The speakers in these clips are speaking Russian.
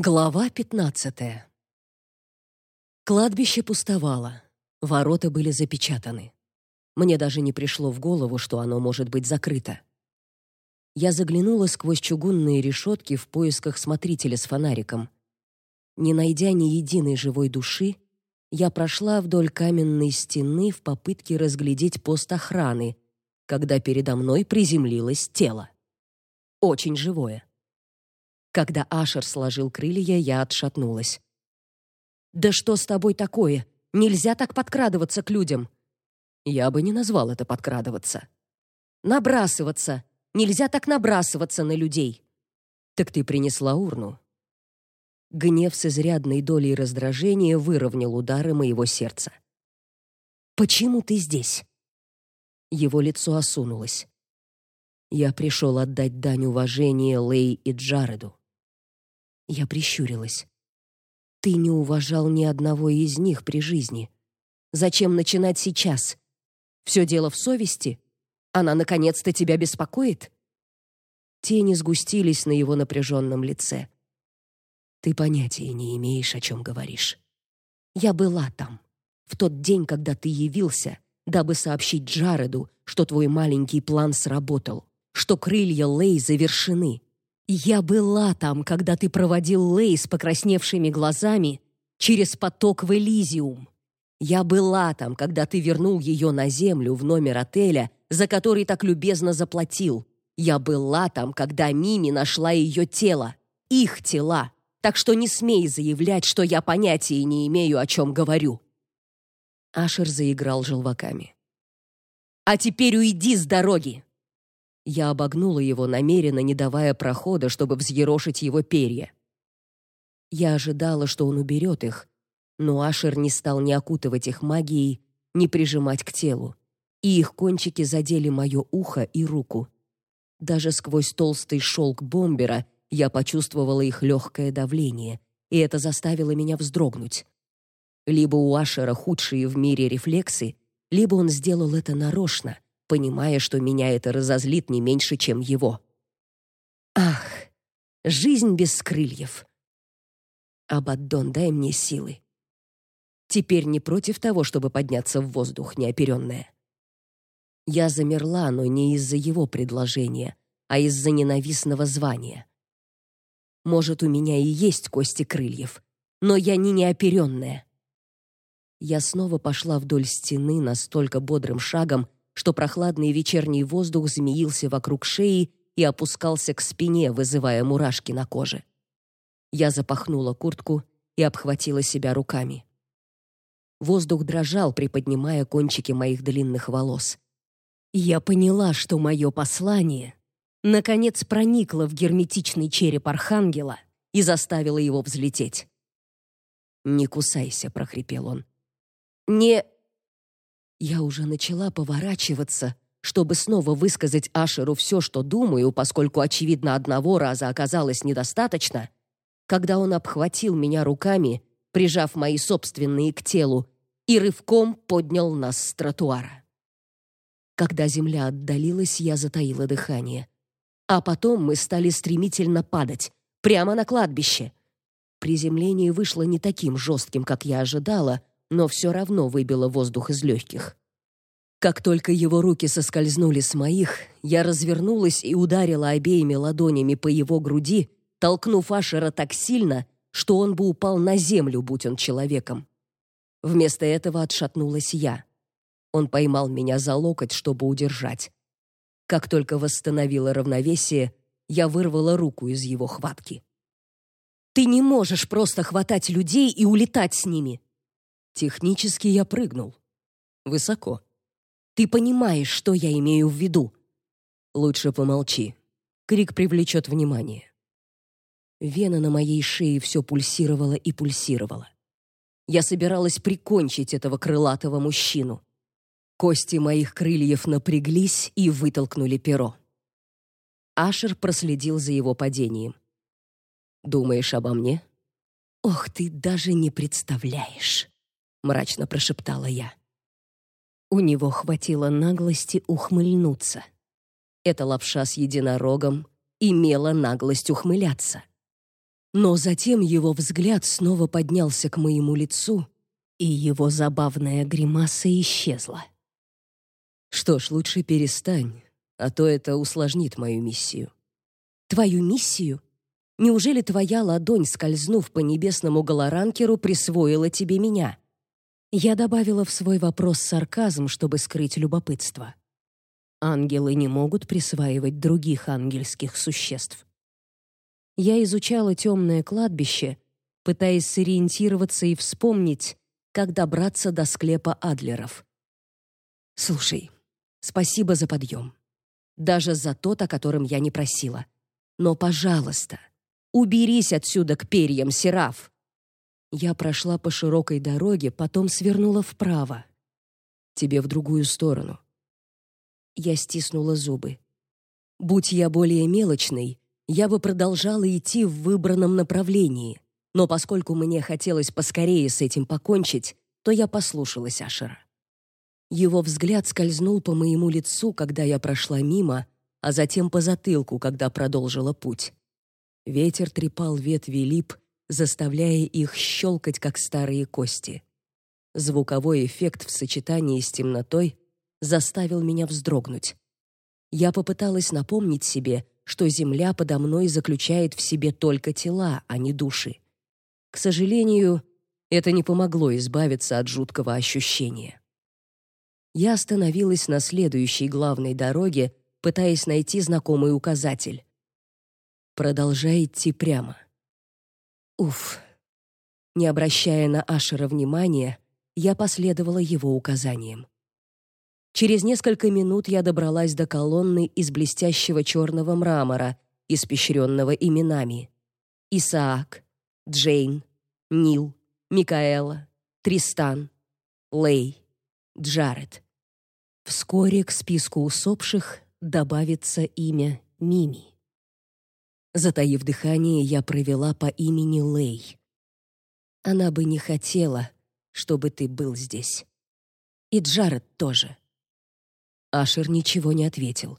Глава 15. Кладбище пустовало. Ворота были запечатаны. Мне даже не пришло в голову, что оно может быть закрыто. Я заглянула сквозь чугунные решетки в поисках смотрителя с фонариком. Не найдя ни единой живой души, я прошла вдоль каменной стены в попытке разглядеть пост охраны, когда передо мной приземлилось тело. Очень живое. Когда Ашер сложил крылья, я отшатнулась. «Да что с тобой такое? Нельзя так подкрадываться к людям!» Я бы не назвал это подкрадываться. «Набрасываться! Нельзя так набрасываться на людей!» «Так ты принесла урну?» Гнев с изрядной долей раздражения выровнял удары моего сердца. «Почему ты здесь?» Его лицо осунулось. Я пришел отдать дань уважения Лей и Джареду. Я прищурилась. Ты не уважал ни одного из них при жизни. Зачем начинать сейчас? Все дело в совести? Она наконец-то тебя беспокоит? Тени сгустились на его напряженном лице. Ты понятия не имеешь, о чем говоришь. Я была там в тот день, когда ты явился, дабы сообщить Джареду, что твой маленький план сработал, что крылья Лей завершены. Я была там, когда ты проводил Лей с покрасневшими глазами через поток в Элизиум. Я была там, когда ты вернул ее на землю в номер отеля, за который так любезно заплатил. Я была там, когда Мими нашла ее тело, их тела. Так что не смей заявлять, что я понятия не имею, о чем говорю. Ашер заиграл желваками. А теперь уйди с дороги. Я обогнула его, намеренно не давая прохода, чтобы взъерошить его перья. Я ожидала, что он уберет их, но Ашер не стал ни окутывать их магией, ни прижимать к телу, и их кончики задели мое ухо и руку. Даже сквозь толстый шелк бомбера я почувствовала их легкое давление, и это заставило меня вздрогнуть. Либо у Ашера худшие в мире рефлексы, либо он сделал это нарочно — понимая, что меня это разозлит не меньше, чем его. Ах, жизнь без крыльев. Абаддон, дай мне силы. Теперь не против того, чтобы подняться в воздух, неоперенная. Я замерла, но не из-за его предложения, а из-за ненавистного звания. Может, у меня и есть кости крыльев, но я не неоперенная. Я снова пошла вдоль стены настолько бодрым шагом, что прохладный вечерний воздух змеился вокруг шеи и опускался к спине, вызывая мурашки на коже. Я запахнула куртку и обхватила себя руками. Воздух дрожал, приподнимая кончики моих длинных волос. Я поняла, что мое послание наконец проникло в герметичный череп архангела и заставило его взлететь. "Не кусайся", прохрипел он. "Не я уже начала поворачиваться, чтобы снова высказать Ашеру все, что думаю, поскольку очевидно одного раза оказалось недостаточно, когда он обхватил меня руками, прижав мои собственные к телу, и рывком поднял нас с тротуара. Когда земля отдалилась, я затаила дыхание. А потом мы стали стремительно падать, прямо на кладбище. Приземление вышло не таким жестким, как я ожидала, но все равно выбило воздух из легких. Как только его руки соскользнули с моих, я развернулась и ударила обеими ладонями по его груди, толкнув Ашера так сильно, что он бы упал на землю, будь он человеком. Вместо этого отшатнулась я. Он поймал меня за локоть, чтобы удержать. Как только восстановила равновесие, я вырвала руку из его хватки. Ты не можешь просто хватать людей и улетать с ними. Технически я прыгнул. Высоко. Ты понимаешь, что я имею в виду? Лучше помолчи. Крик привлечет внимание. Вена на моей шее все пульсировала и пульсировала. Я собиралась прикончить этого крылатого мужчину. Кости моих крыльев напряглись и вытолкнули перо. Ашер проследил за его падением. Думаешь обо мне? Ох, ты даже не представляешь мрачно прошептала я. У него хватило наглости ухмыльнуться. Эта лапша с единорогом имела наглость ухмыляться. Но затем его взгляд снова поднялся к моему лицу, и его забавная гримаса исчезла. Что ж, лучше перестань, а то это усложнит мою миссию. Твою миссию? Неужели твоя ладонь, скользнув по небесному голоранкеру, присвоила тебе меня? Я добавила в свой вопрос сарказм, чтобы скрыть любопытство. Ангелы не могут присваивать других ангельских существ. Я изучала темное кладбище, пытаясь сориентироваться и вспомнить, как добраться до склепа Адлеров. Слушай, спасибо за подъем. Даже за тот, о котором я не просила. Но, пожалуйста, уберись отсюда к перьям, Сераф. Я прошла по широкой дороге, потом свернула вправо. Тебе в другую сторону. Я стиснула зубы. Будь я более мелочной, я бы продолжала идти в выбранном направлении, но поскольку мне хотелось поскорее с этим покончить, то я послушалась Ашера. Его взгляд скользнул по моему лицу, когда я прошла мимо, а затем по затылку, когда продолжила путь. Ветер трепал ветви лип, заставляя их щелкать, как старые кости. Звуковой эффект в сочетании с темнотой заставил меня вздрогнуть. Я попыталась напомнить себе, что земля подо мной заключает в себе только тела, а не души. К сожалению, это не помогло избавиться от жуткого ощущения. Я остановилась на следующей главной дороге, пытаясь найти знакомый указатель. Продолжай идти прямо. Уф. Не обращая на Ашера внимания, я последовала его указаниям. Через несколько минут я добралась до колонны из блестящего черного мрамора, испещренного именами. Исаак, Джейн, Нил, Микаэла, Тристан, Лей, Джаред. Вскоре к списку усопших добавится имя Мими. Затаив дыхание, я провела по имени Лей. Она бы не хотела, чтобы ты был здесь. И Джаред тоже. Ашер ничего не ответил.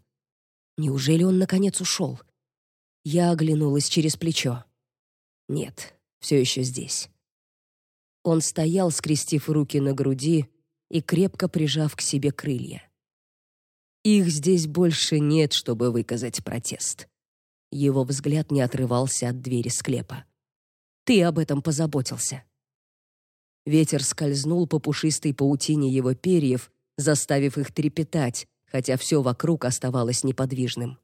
Неужели он наконец ушел? Я оглянулась через плечо. Нет, все еще здесь. Он стоял, скрестив руки на груди и крепко прижав к себе крылья. Их здесь больше нет, чтобы выказать протест. Его взгляд не отрывался от двери склепа. Ты об этом позаботился. Ветер скользнул по пушистой паутине его перьев, заставив их трепетать, хотя все вокруг оставалось неподвижным.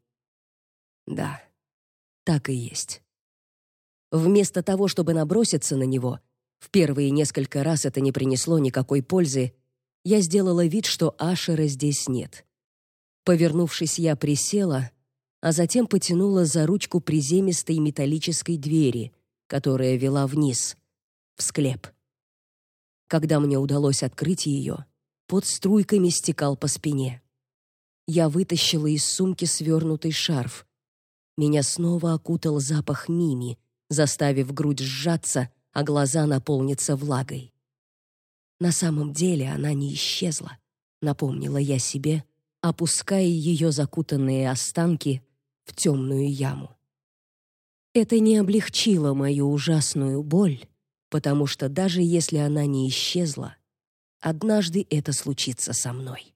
Да, так и есть. Вместо того, чтобы наброситься на него, в первые несколько раз это не принесло никакой пользы, я сделала вид, что Ашера здесь нет. Повернувшись, я присела, а затем потянула за ручку приземистой металлической двери, которая вела вниз, в склеп. Когда мне удалось открыть ее, под струйками стекал по спине. Я вытащила из сумки свернутый шарф. Меня снова окутал запах мими, заставив грудь сжаться, а глаза наполниться влагой. На самом деле она не исчезла, напомнила я себе, опуская ее закутанные останки в темную яму. Это не облегчило мою ужасную боль, потому что даже если она не исчезла, однажды это случится со мной.